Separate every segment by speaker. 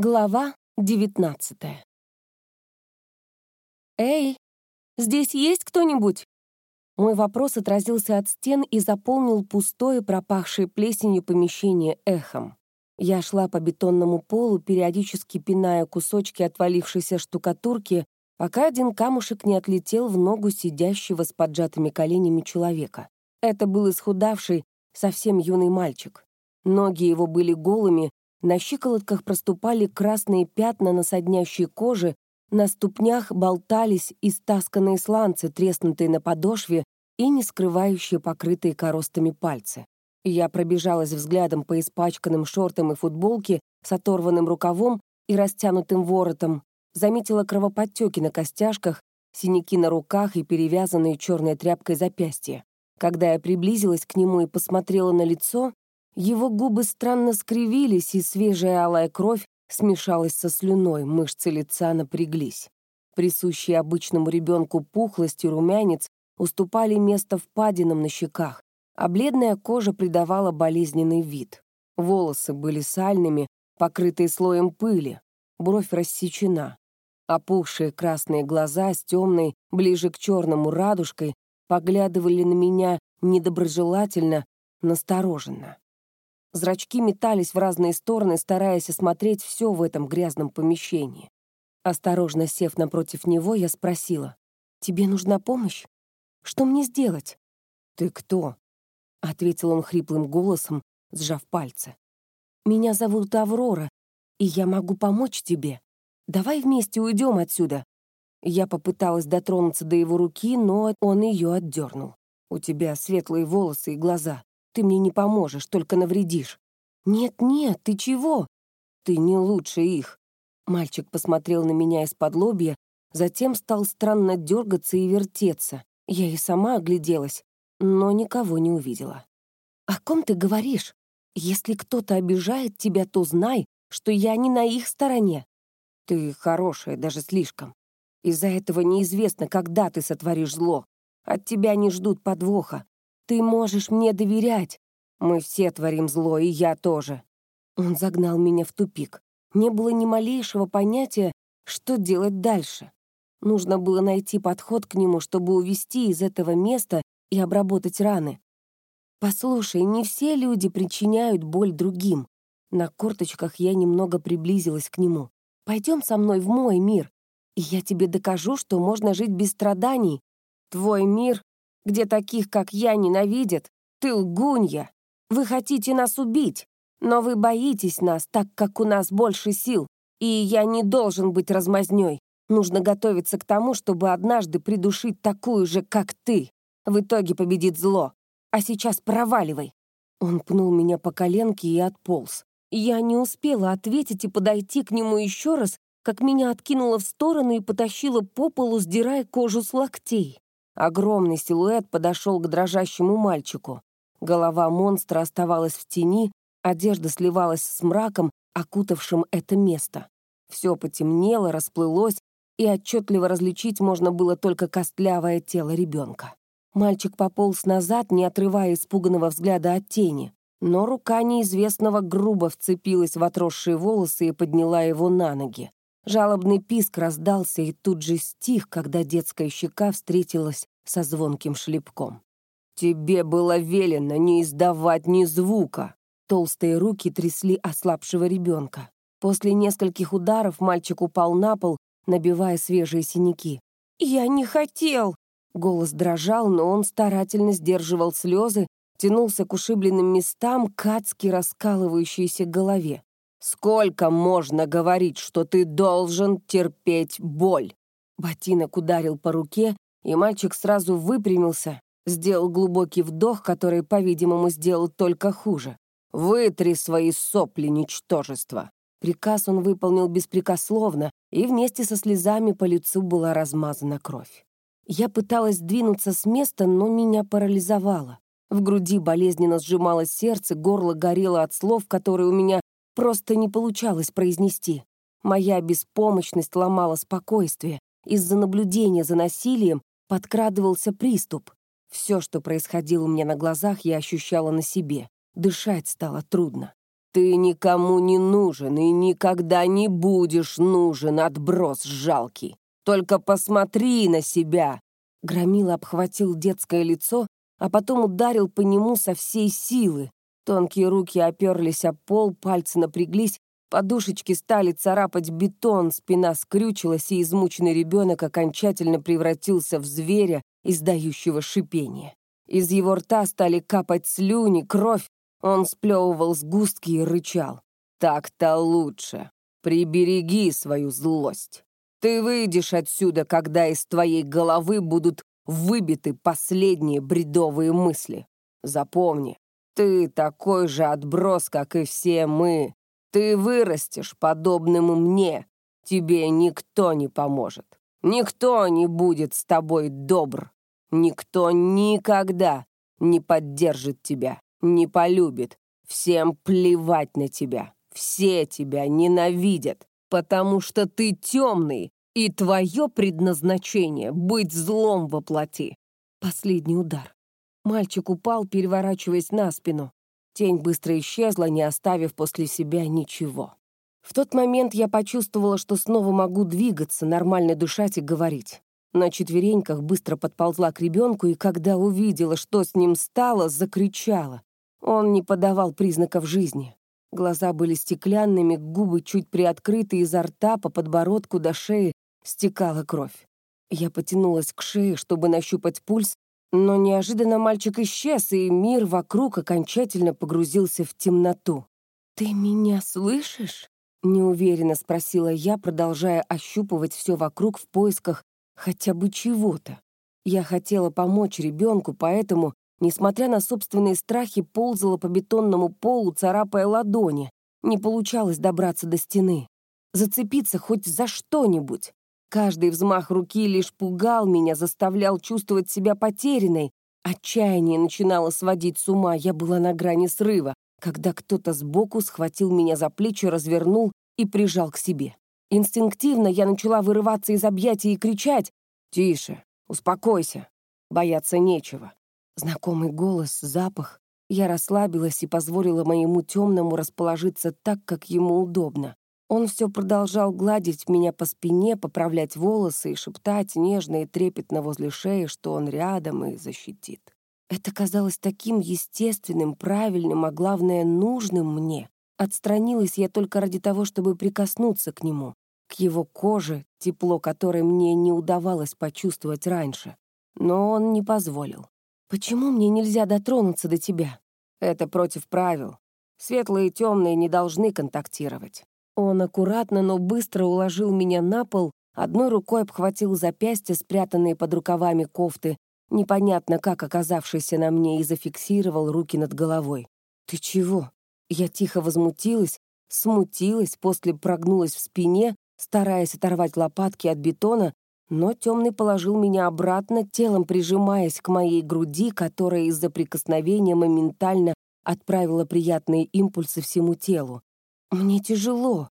Speaker 1: Глава девятнадцатая. «Эй, здесь есть кто-нибудь?» Мой вопрос отразился от стен и заполнил пустое, пропахшее плесенью помещение эхом. Я шла по бетонному полу, периодически пиная кусочки отвалившейся штукатурки, пока один камушек не отлетел в ногу сидящего с поджатыми коленями человека. Это был исхудавший, совсем юный мальчик. Ноги его были голыми, на щиколотках проступали красные пятна на соднящей коже, на ступнях болтались истасканные сланцы, треснутые на подошве и не скрывающие покрытые коростами пальцы. Я пробежалась взглядом по испачканным шортам и футболке с оторванным рукавом и растянутым воротом, заметила кровоподтеки на костяшках, синяки на руках и перевязанные черной тряпкой запястья. Когда я приблизилась к нему и посмотрела на лицо, его губы странно скривились, и свежая алая кровь смешалась со слюной, мышцы лица напряглись. Присущие обычному ребенку пухлость и румянец уступали место впадинам на щеках, а бледная кожа придавала болезненный вид. Волосы были сальными, покрытые слоем пыли, бровь рассечена. Опухшие красные глаза с темной, ближе к черному радужкой, поглядывали на меня недоброжелательно, настороженно. Зрачки метались в разные стороны, стараясь осмотреть все в этом грязном помещении. Осторожно сев напротив него, я спросила, «Тебе нужна помощь? Что мне сделать?» «Ты кто?» — ответил он хриплым голосом, сжав пальцы. «Меня зовут Аврора, и я могу помочь тебе. Давай вместе уйдем отсюда». Я попыталась дотронуться до его руки, но он ее отдернул. «У тебя светлые волосы и глаза. Ты мне не поможешь, только навредишь». «Нет-нет, ты чего?» «Ты не лучше их». Мальчик посмотрел на меня из-под лобья, затем стал странно дергаться и вертеться. Я и сама огляделась, но никого не увидела. «О ком ты говоришь? Если кто-то обижает тебя, то знай, что я не на их стороне. Ты хорошая, даже слишком. Из-за этого неизвестно, когда ты сотворишь зло. От тебя не ждут подвоха. Ты можешь мне доверять. Мы все творим зло, и я тоже. Он загнал меня в тупик. Не было ни малейшего понятия, что делать дальше. Нужно было найти подход к нему, чтобы увести из этого места и обработать раны. Послушай, не все люди причиняют боль другим. На корточках я немного приблизилась к нему. Пойдем со мной в мой мир, и я тебе докажу, что можно жить без страданий. Твой мир где таких, как я, ненавидят, ты лгунья. Вы хотите нас убить, но вы боитесь нас, так как у нас больше сил, и я не должен быть размазнёй. Нужно готовиться к тому, чтобы однажды придушить такую же, как ты. В итоге победит зло. А сейчас проваливай». Он пнул меня по коленке и отполз. Я не успела ответить и подойти к нему еще раз, как меня откинуло в сторону и потащило по полу, сдирая кожу с локтей. Огромный силуэт подошел к дрожащему мальчику. Голова монстра оставалась в тени, одежда сливалась с мраком, окутавшим это место. Все потемнело, расплылось, и отчетливо различить можно было только костлявое тело ребенка. Мальчик пополз назад, не отрывая испуганного взгляда от тени. Но рука неизвестного грубо вцепилась в отросшие волосы и подняла его на ноги. Жалобный писк раздался и тут же стих, когда детская щека встретилась со звонким шлепком. «Тебе было велено не издавать ни звука!» Толстые руки трясли ослабшего ребенка. После нескольких ударов мальчик упал на пол, набивая свежие синяки. «Я не хотел!» Голос дрожал, но он старательно сдерживал слезы, тянулся к ушибленным местам, к адски раскалывающейся голове. Сколько можно говорить, что ты должен терпеть боль?» Ботинок ударил по руке, и мальчик сразу выпрямился, сделал глубокий вдох, который, по-видимому, сделал только хуже. «Вытри свои сопли, ничтожество!» Приказ он выполнил беспрекословно, и вместе со слезами по лицу была размазана кровь. Я пыталась двинуться с места, но меня парализовало. В груди болезненно сжималось сердце, горло горело от слов, которые у меня просто не получалось произнести. Моя беспомощность ломала спокойствие. Из-за наблюдения за насилием подкрадывался приступ. Все, что происходило у меня на глазах, я ощущала на себе. Дышать стало трудно. Ты никому не нужен и никогда не будешь нужен, отброс жалкий. Только посмотри на себя!» Громила обхватил детское лицо, а потом ударил по нему со всей силы. Тонкие руки оперлись о пол, пальцы напряглись, подушечки стали царапать бетон, спина скрючилась, и измученный ребенок окончательно превратился в зверя, издающего шипение. Из его рта стали капать слюни, кровь, он сплевывал сгустки и рычал. «Так-то лучше. Прибереги свою злость. Ты выйдешь отсюда, когда из твоей головы будут выбиты последние бредовые мысли. Запомни, ты такой же отброс, как и все мы. Ты вырастешь подобным мне. Тебе никто не поможет. Никто не будет с тобой добр. Никто никогда не поддержит тебя, не полюбит. Всем плевать на тебя. Все тебя ненавидят, потому что ты темный, и твое предназначение — быть злом во плоти. Последний удар. Мальчик упал, переворачиваясь на спину. Тень быстро исчезла, не оставив после себя ничего. В тот момент я почувствовала, что снова могу двигаться, нормально дышать и говорить. На четвереньках быстро подползла к ребенку, и когда увидела, что с ним стало, закричала. Он не подавал признаков жизни. Глаза были стеклянными, губы чуть приоткрыты, изо рта по подбородку до шеи стекала кровь. Я потянулась к шее, чтобы нащупать пульс, но неожиданно мальчик исчез, и мир вокруг окончательно погрузился в темноту. «Ты меня слышишь?» — неуверенно спросила я, продолжая ощупывать все вокруг в поисках хотя бы чего-то. Я хотела помочь ребенку, поэтому, несмотря на собственные страхи, ползала по бетонному полу, царапая ладони. Не получалось добраться до стены. Зацепиться хоть за что-нибудь. Каждый взмах руки лишь пугал меня, заставлял чувствовать себя потерянной. Отчаяние начинало сводить с ума, я была на грани срыва, когда кто-то сбоку схватил меня за плечи, развернул и прижал к себе. Инстинктивно я начала вырываться из объятий и кричать «Тише, успокойся, бояться нечего». Знакомый голос, запах. Я расслабилась и позволила моему темному расположиться так, как ему удобно. Он все продолжал гладить меня по спине, поправлять волосы и шептать нежно и трепетно возле шеи, что он рядом и защитит. Это казалось таким естественным, правильным, а главное, нужным мне. Отстранилась я только ради того, чтобы прикоснуться к нему, к его коже, тепло которой мне не удавалось почувствовать раньше. Но он не позволил. «Почему мне нельзя дотронуться до тебя?» «Это против правил. Светлые и темные не должны контактировать. Он аккуратно, но быстро уложил меня на пол, одной рукой обхватил запястья, спрятанные под рукавами кофты, непонятно как оказавшийся на мне, и зафиксировал руки над головой. «Ты чего?» Я тихо возмутилась, смутилась, после прогнулась в спине, стараясь оторвать лопатки от бетона, но темный положил меня обратно, телом прижимаясь к моей груди, которая из-за прикосновения моментально отправила приятные импульсы всему телу. Мне тяжело.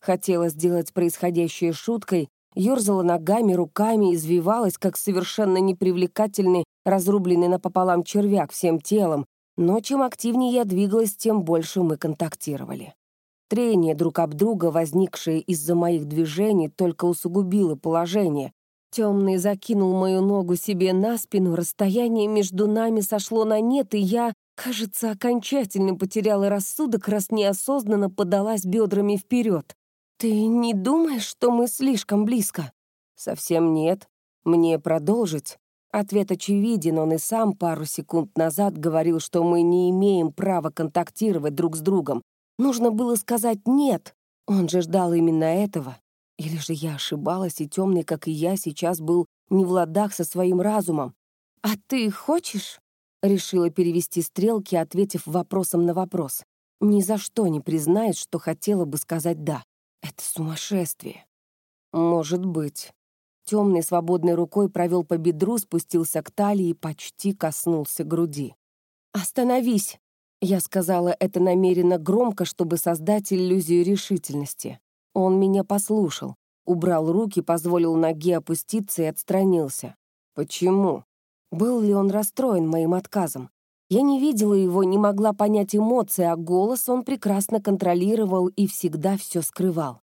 Speaker 1: Хотела сделать происходящее шуткой, ерзала ногами, руками, извивалась, как совершенно непривлекательный, разрубленный напополам червяк всем телом, но чем активнее я двигалась, тем больше мы контактировали. Трение друг об друга, возникшее из-за моих движений, только усугубило положение. Темный закинул мою ногу себе на спину, расстояние между нами сошло на нет, и я Кажется, окончательно потеряла рассудок, раз неосознанно подалась бедрами вперед. «Ты не думаешь, что мы слишком близко?» «Совсем нет. Мне продолжить?» Ответ очевиден, он и сам пару секунд назад говорил, что мы не имеем права контактировать друг с другом. Нужно было сказать «нет». Он же ждал именно этого. Или же я ошибалась, и темный, как и я, сейчас был не в ладах со своим разумом. «А ты хочешь?» Решила перевести стрелки, ответив вопросом на вопрос. Ни за что не признает, что хотела бы сказать «да». Это сумасшествие. Может быть. Темной свободной рукой провел по бедру, спустился к талии и почти коснулся груди. «Остановись!» Я сказала это намеренно громко, чтобы создать иллюзию решительности. Он меня послушал, убрал руки, позволил ноге опуститься и отстранился. «Почему?» Был ли он расстроен моим отказом? Я не видела его, не могла понять эмоции, а голос он прекрасно контролировал и всегда все скрывал.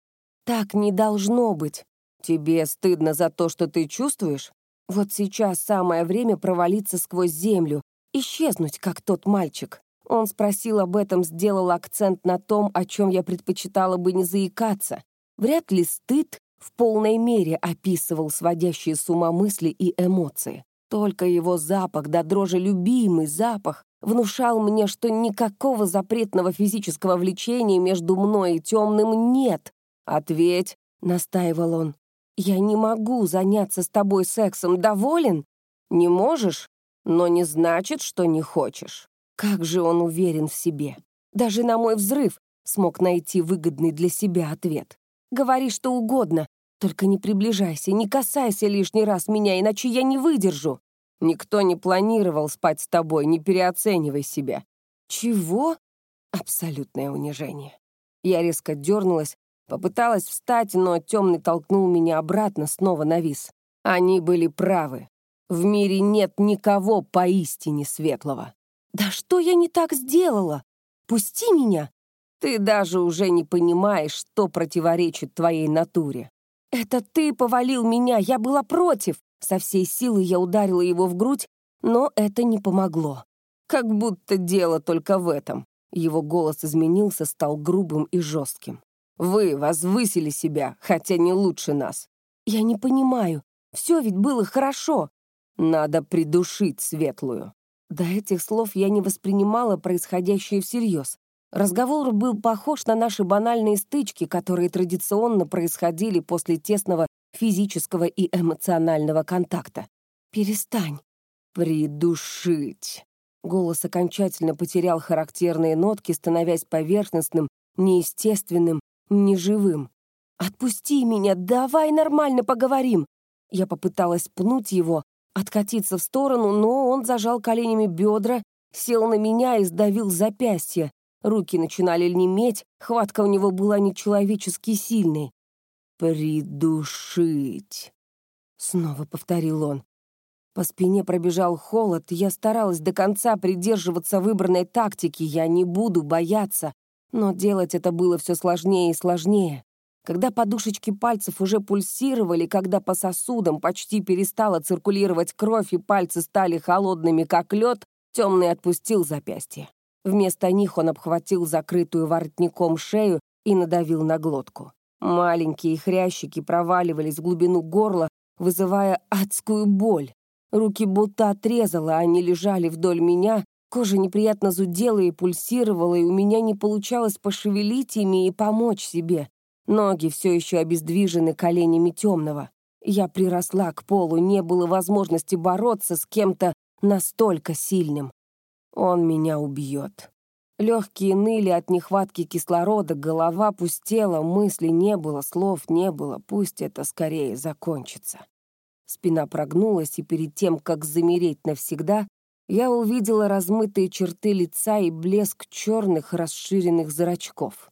Speaker 1: Так не должно быть. Тебе стыдно за то, что ты чувствуешь? Вот сейчас самое время провалиться сквозь землю, исчезнуть, как тот мальчик. Он спросил об этом, сделал акцент на том, о чем я предпочитала бы не заикаться. Вряд ли стыд в полной мере описывал сводящие с ума мысли и эмоции. Только его запах, да дрожи любимый запах, внушал мне, что никакого запретного физического влечения между мной и темным нет. «Ответь», — настаивал он, — «я не могу заняться с тобой сексом, доволен? Не можешь, но не значит, что не хочешь». Как же он уверен в себе. Даже на мой взрыв смог найти выгодный для себя ответ. «Говори что угодно, только не приближайся, не касайся лишний раз меня, иначе я не выдержу. Никто не планировал спать с тобой, не переоценивай себя. Чего? Абсолютное унижение. Я резко дернулась, попыталась встать, но темный толкнул меня обратно, снова навис. Они были правы. В мире нет никого поистине светлого. Да что я не так сделала? Пусти меня. Ты даже уже не понимаешь, что противоречит твоей натуре. «Это ты повалил меня, я была против!» Со всей силы я ударила его в грудь, но это не помогло. Как будто дело только в этом. Его голос изменился, стал грубым и жестким. «Вы возвысили себя, хотя не лучше нас». «Я не понимаю. Все ведь было хорошо. Надо придушить светлую». До этих слов я не воспринимала происходящее всерьез. Разговор был похож на наши банальные стычки, которые традиционно происходили после тесного физического и эмоционального контакта. «Перестань». «Придушить». Голос окончательно потерял характерные нотки, становясь поверхностным, неестественным, неживым. «Отпусти меня, давай нормально поговорим!» Я попыталась пнуть его, откатиться в сторону, но он зажал коленями бедра, сел на меня и сдавил запястье, Руки начинали неметь, хватка у него была нечеловечески сильной. «Придушить!» — снова повторил он. По спине пробежал холод, я старалась до конца придерживаться выбранной тактики, я не буду бояться, но делать это было все сложнее и сложнее. Когда подушечки пальцев уже пульсировали, когда по сосудам почти перестала циркулировать кровь и пальцы стали холодными, как лед, темный отпустил запястье. Вместо них он обхватил закрытую воротником шею и надавил на глотку. Маленькие хрящики проваливались в глубину горла, вызывая адскую боль. Руки будто отрезало, они лежали вдоль меня, кожа неприятно зудела и пульсировала, и у меня не получалось пошевелить ими и помочь себе. Ноги все еще обездвижены коленями темного. Я приросла к полу, не было возможности бороться с кем-то настолько сильным. Он меня убьет. Легкие ныли от нехватки кислорода, голова пустела, мыслей не было, слов не было. Пусть это скорее закончится. Спина прогнулась, и перед тем, как замереть навсегда, я увидела размытые черты лица и блеск черных расширенных зрачков.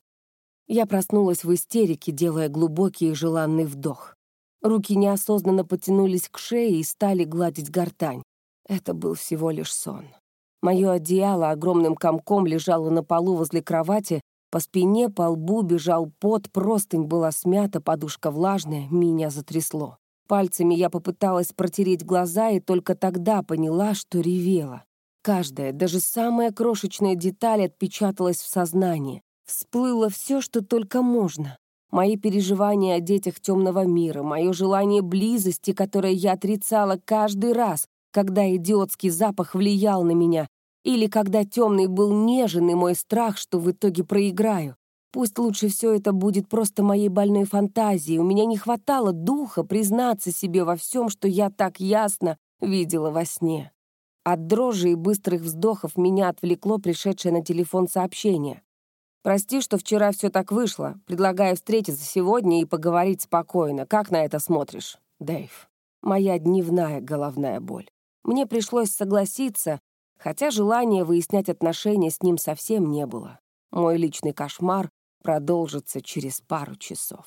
Speaker 1: Я проснулась в истерике, делая глубокий и желанный вдох. Руки неосознанно потянулись к шее и стали гладить гортань. Это был всего лишь сон. Мое одеяло огромным комком лежало на полу возле кровати, по спине, по лбу бежал пот, простынь была смята, подушка влажная, меня затрясло. Пальцами я попыталась протереть глаза и только тогда поняла, что ревела. Каждая, даже самая крошечная деталь отпечаталась в сознании. Всплыло все, что только можно. Мои переживания о детях темного мира, мое желание близости, которое я отрицала каждый раз, когда идиотский запах влиял на меня, или когда темный был нежен и мой страх, что в итоге проиграю. Пусть лучше все это будет просто моей больной фантазией. У меня не хватало духа признаться себе во всем, что я так ясно видела во сне. От дрожи и быстрых вздохов меня отвлекло пришедшее на телефон сообщение. «Прости, что вчера все так вышло. Предлагаю встретиться сегодня и поговорить спокойно. Как на это смотришь, Дэйв?» Моя дневная головная боль. Мне пришлось согласиться, хотя желания выяснять отношения с ним совсем не было. Мой личный кошмар продолжится через пару часов.